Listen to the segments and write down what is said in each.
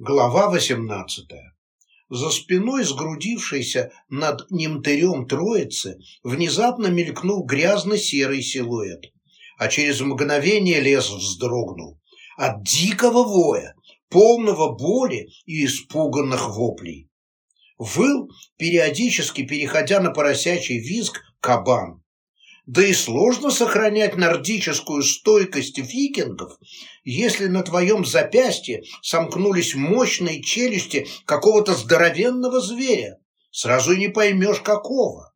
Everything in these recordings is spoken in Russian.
Глава восемнадцатая. За спиной сгрудившейся над немтырем троицы внезапно мелькнул грязно-серый силуэт, а через мгновение лес вздрогнул от дикого воя, полного боли и испуганных воплей. Выл, периодически переходя на поросячий визг, кабан. Да и сложно сохранять нордическую стойкость викингов, если на твоем запястье сомкнулись мощные челюсти какого-то здоровенного зверя. Сразу и не поймешь, какого.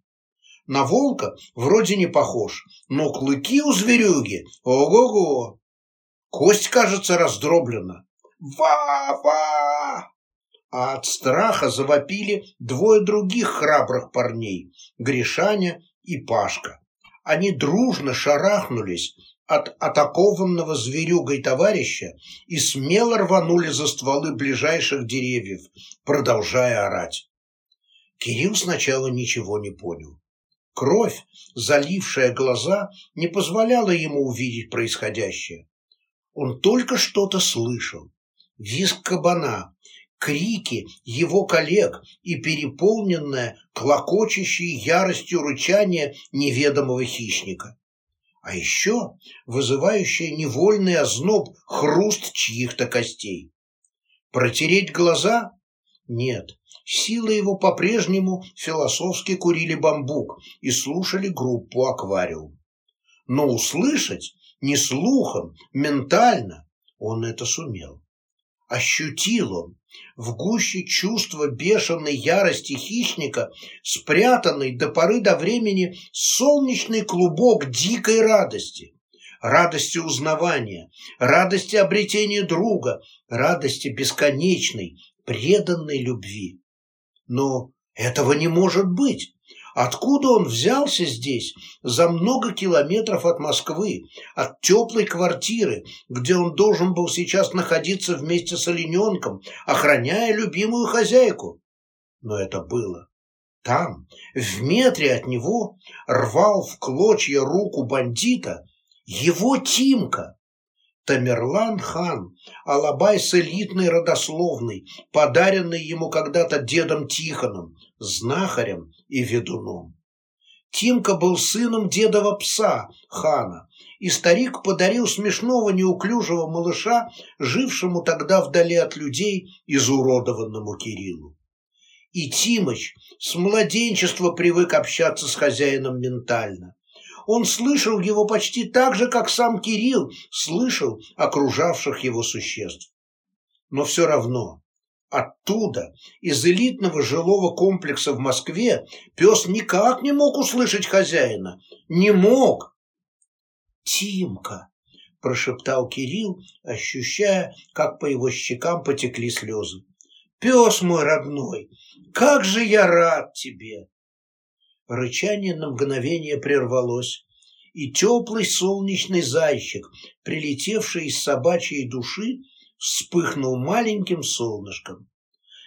На волка вроде не похож, но клыки у зверюги – ого-го. Кость, кажется, раздроблена. «Ва-ва!» А от страха завопили двое других храбрых парней – Гришаня и Пашка они дружно шарахнулись от атакованного зверюгой товарища и смело рванули за стволы ближайших деревьев, продолжая орать. Кирилл сначала ничего не понял. Кровь, залившая глаза, не позволяла ему увидеть происходящее. Он только что-то слышал. Визг кабана, крики его коллег и переполненное клокочущей яростью рычание неведомого хищника. А еще вызывающее невольный озноб хруст чьих-то костей. Протереть глаза? Нет, силы его по-прежнему философски курили бамбук и слушали группу «Аквариум». Но услышать не слухом, ментально он это сумел. Ощутил он, в гуще чувства бешеной ярости хищника, спрятанный до поры до времени солнечный клубок дикой радости, радости узнавания, радости обретения друга, радости бесконечной, преданной любви. Но этого не может быть. Откуда он взялся здесь, за много километров от Москвы, от теплой квартиры, где он должен был сейчас находиться вместе с олененком, охраняя любимую хозяйку? Но это было. Там, в метре от него, рвал в клочья руку бандита его Тимка. Тамерлан хан, Алабай с элитной родословной, подаренный ему когда-то дедом Тихоном, знахарем и ведуном. Тимка был сыном дедова пса, хана, и старик подарил смешного неуклюжего малыша, жившему тогда вдали от людей, изуродованному Кириллу. И Тимыч с младенчества привык общаться с хозяином ментально. Он слышал его почти так же, как сам Кирилл слышал окружавших его существ. Но все равно оттуда, из элитного жилого комплекса в Москве, пес никак не мог услышать хозяина. Не мог. «Тимка!» – прошептал Кирилл, ощущая, как по его щекам потекли слезы. «Пес мой родной, как же я рад тебе!» Рычание на мгновение прервалось, и теплый солнечный зайчик, прилетевший из собачьей души, вспыхнул маленьким солнышком.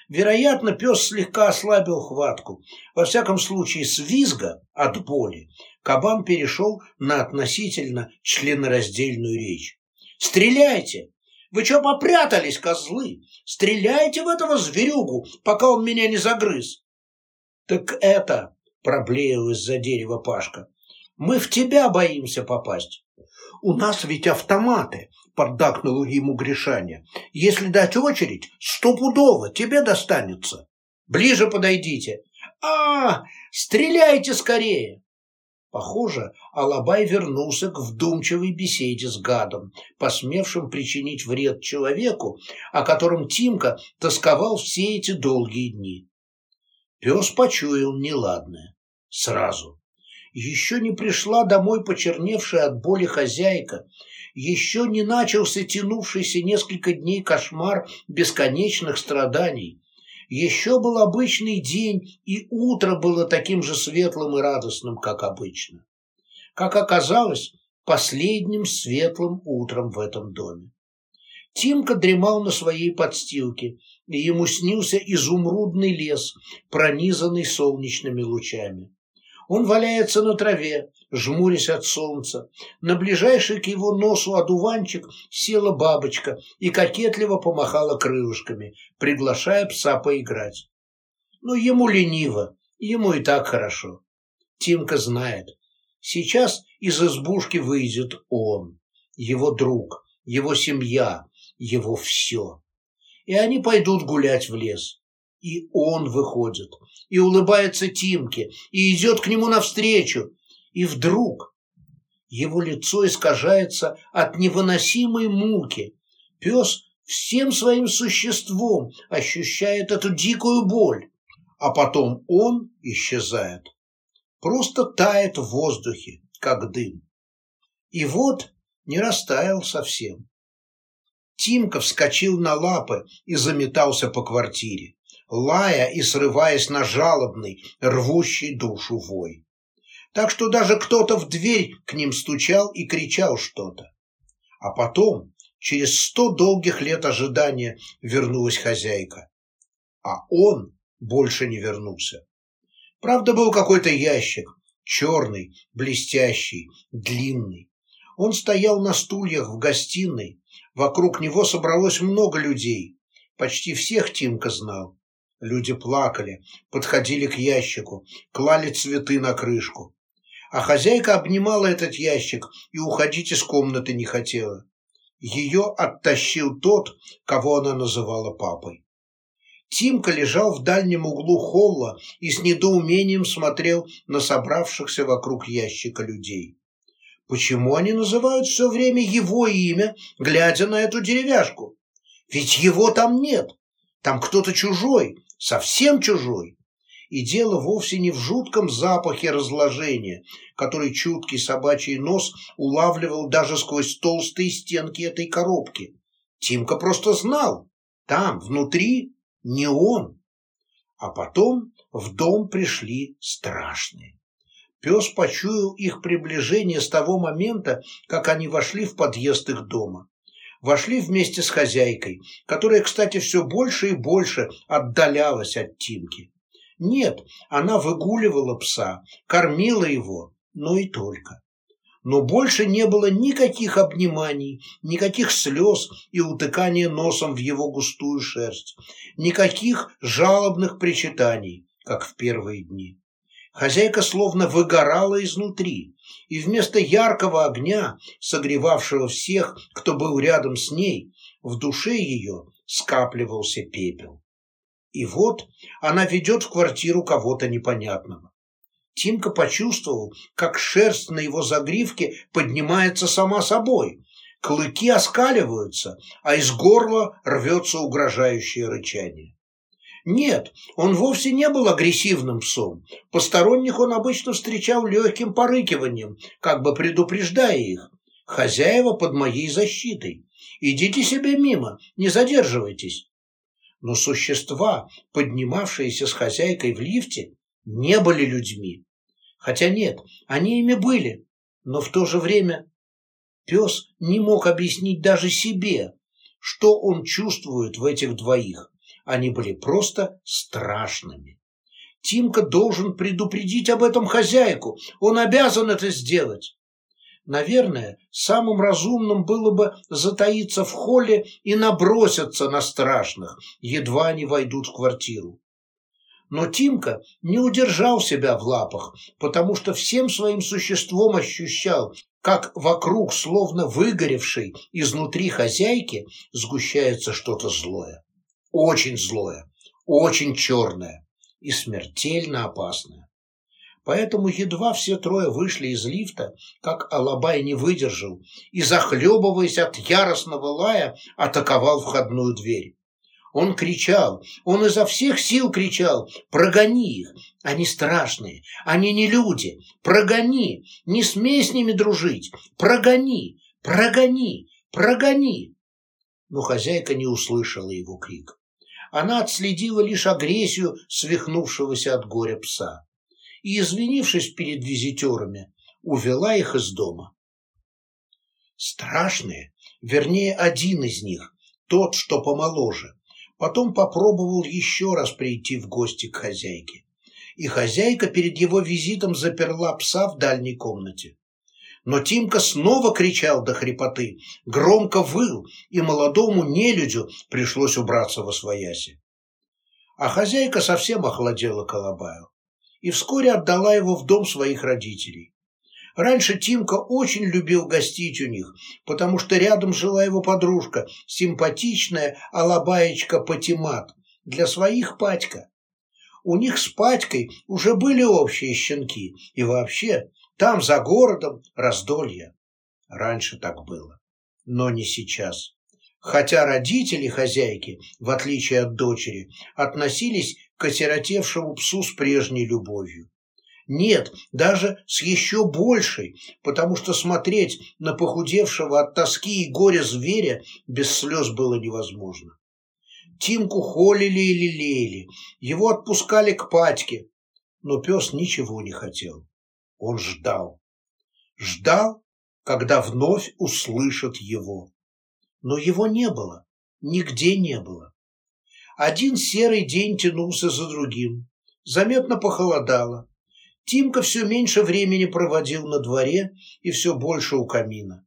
Вероятно, пес слегка ослабил хватку. Во всяком случае, с визга от боли кабан перешел на относительно членораздельную речь. «Стреляйте! Вы что попрятались, козлы? Стреляйте в этого зверюгу, пока он меня не загрыз!» «Так это...» проблеял из-за дерева Пашка. «Мы в тебя боимся попасть». «У нас ведь автоматы», — поддакнул ему Гришаня. «Если дать очередь, стопудово тебе достанется. Ближе подойдите». «А, стреляйте скорее!» Похоже, Алабай вернулся к вдумчивой беседе с гадом, посмевшим причинить вред человеку, о котором Тимка тосковал все эти долгие дни. Пес почуял неладное сразу. Еще не пришла домой почерневшая от боли хозяйка, еще не начался тянувшийся несколько дней кошмар бесконечных страданий. Еще был обычный день, и утро было таким же светлым и радостным, как обычно. Как оказалось, последним светлым утром в этом доме. Тимка дремал на своей подстилке, и ему снился изумрудный лес, пронизанный солнечными лучами. Он валяется на траве, жмурясь от солнца. На ближайший к его носу одуванчик села бабочка и кокетливо помахала крылышками, приглашая пса поиграть. Но ему лениво, ему и так хорошо. Тимка знает, сейчас из избушки выйдет он, его друг, его семья, его все. И они пойдут гулять в лес. И он выходит, и улыбается Тимке, и идет к нему навстречу. И вдруг его лицо искажается от невыносимой муки. Пес всем своим существом ощущает эту дикую боль, а потом он исчезает. Просто тает в воздухе, как дым. И вот не растаял совсем. Тимка вскочил на лапы и заметался по квартире лая и срываясь на жалобный, рвущий душу вой. Так что даже кто-то в дверь к ним стучал и кричал что-то. А потом, через сто долгих лет ожидания, вернулась хозяйка. А он больше не вернулся. Правда, был какой-то ящик, черный, блестящий, длинный. Он стоял на стульях в гостиной. Вокруг него собралось много людей. Почти всех Тимка знал. Люди плакали, подходили к ящику, клали цветы на крышку. А хозяйка обнимала этот ящик и уходить из комнаты не хотела. Ее оттащил тот, кого она называла папой. Тимка лежал в дальнем углу холла и с недоумением смотрел на собравшихся вокруг ящика людей. Почему они называют все время его имя, глядя на эту деревяшку? Ведь его там нет. Там кто-то чужой, совсем чужой. И дело вовсе не в жутком запахе разложения, который чуткий собачий нос улавливал даже сквозь толстые стенки этой коробки. Тимка просто знал, там, внутри, не он. А потом в дом пришли страшные. Пес почуял их приближение с того момента, как они вошли в подъезд их дома вошли вместе с хозяйкой, которая, кстати, все больше и больше отдалялась от Тимки. Нет, она выгуливала пса, кормила его, но и только. Но больше не было никаких обниманий, никаких слез и утыкания носом в его густую шерсть, никаких жалобных причитаний, как в первые дни. Хозяйка словно выгорала изнутри, и вместо яркого огня, согревавшего всех, кто был рядом с ней, в душе ее скапливался пепел. И вот она ведет в квартиру кого-то непонятного. Тимка почувствовал, как шерсть на его загривке поднимается сама собой, клыки оскаливаются, а из горла рвется угрожающее рычание. Нет, он вовсе не был агрессивным псом. Посторонних он обычно встречал легким порыкиванием, как бы предупреждая их. Хозяева под моей защитой. Идите себе мимо, не задерживайтесь. Но существа, поднимавшиеся с хозяйкой в лифте, не были людьми. Хотя нет, они ими были, но в то же время пес не мог объяснить даже себе, что он чувствует в этих двоих. Они были просто страшными. Тимка должен предупредить об этом хозяйку. Он обязан это сделать. Наверное, самым разумным было бы затаиться в холле и наброситься на страшных, едва они войдут в квартиру. Но Тимка не удержал себя в лапах, потому что всем своим существом ощущал, как вокруг, словно выгоревшей изнутри хозяйки, сгущается что-то злое очень злое, очень черное и смертельно опасное. Поэтому едва все трое вышли из лифта, как Алабай не выдержал и, захлебываясь от яростного лая, атаковал входную дверь. Он кричал, он изо всех сил кричал, прогони их, они страшные, они не люди, прогони, не смей с ними дружить, прогони, прогони, прогони. Но хозяйка не услышала его крик она отследила лишь агрессию свихнувшегося от горя пса и, извинившись перед визитерами, увела их из дома. Страшные, вернее, один из них, тот, что помоложе, потом попробовал еще раз прийти в гости к хозяйке. и хозяйка перед его визитом заперла пса в дальней комнате. Но Тимка снова кричал до хрипоты, громко выл, и молодому нелюдю пришлось убраться во свояси. А хозяйка совсем охладела Колобаю и вскоре отдала его в дом своих родителей. Раньше Тимка очень любил гостить у них, потому что рядом жила его подружка, симпатичная алабаечка Патимат, для своих Патька. У них с Патькой уже были общие щенки, и вообще там, за городом, раздолье. Раньше так было, но не сейчас. Хотя родители хозяйки, в отличие от дочери, относились к осиротевшему псу с прежней любовью. Нет, даже с еще большей, потому что смотреть на похудевшего от тоски и горя зверя без слез было невозможно. Тимку холили и лелеяли, его отпускали к Патьке, но пес ничего не хотел. Он ждал. Ждал, когда вновь услышат его. Но его не было, нигде не было. Один серый день тянулся за другим. Заметно похолодало. Тимка все меньше времени проводил на дворе и все больше у камина.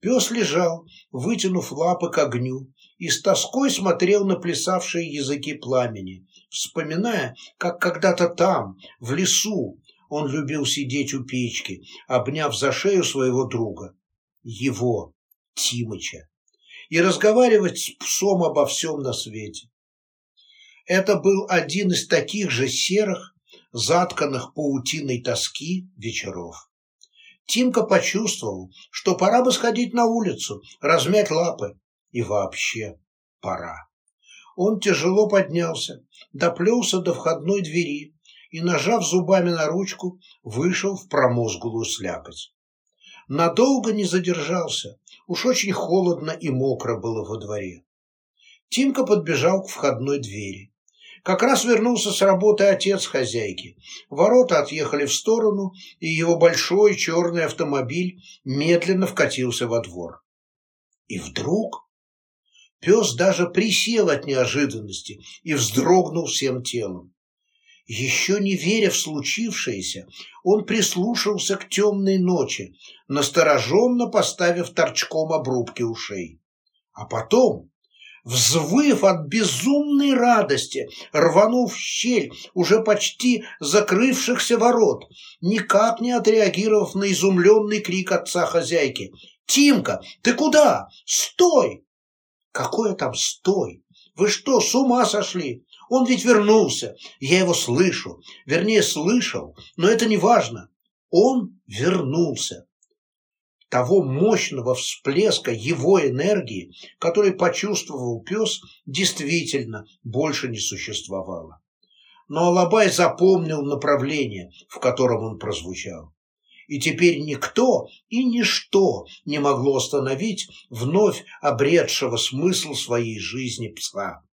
Пес лежал, вытянув лапы к огню, и с тоской смотрел на плясавшие языки пламени, вспоминая, как когда-то там, в лесу, он любил сидеть у печки, обняв за шею своего друга, его, Тимыча, и разговаривать с псом обо всем на свете. Это был один из таких же серых, затканных паутиной тоски вечеров. Тимка почувствовал, что пора бы сходить на улицу, размять лапы. И вообще пора. Он тяжело поднялся, доплелся до входной двери и, нажав зубами на ручку, вышел в промозглую слякоть. Надолго не задержался, уж очень холодно и мокро было во дворе. Тимка подбежал к входной двери. Как раз вернулся с работы отец хозяйки. Ворота отъехали в сторону, и его большой черный автомобиль медленно вкатился во двор. И вдруг пес даже присел от неожиданности и вздрогнул всем телом. Еще не веря в случившееся, он прислушался к темной ночи, настороженно поставив торчком обрубки ушей. А потом взвыв от безумной радости, рванув в щель уже почти закрывшихся ворот, никак не отреагировав на изумленный крик отца хозяйки. «Тимка, ты куда? Стой!» «Какое там стой? Вы что, с ума сошли? Он ведь вернулся. Я его слышу. Вернее, слышал, но это не важно. Он вернулся того мощного всплеска его энергии, который почувствовал пес, действительно больше не существовало. Но Алабай запомнил направление, в котором он прозвучал. И теперь никто и ничто не могло остановить вновь обретшего смысл своей жизни пса.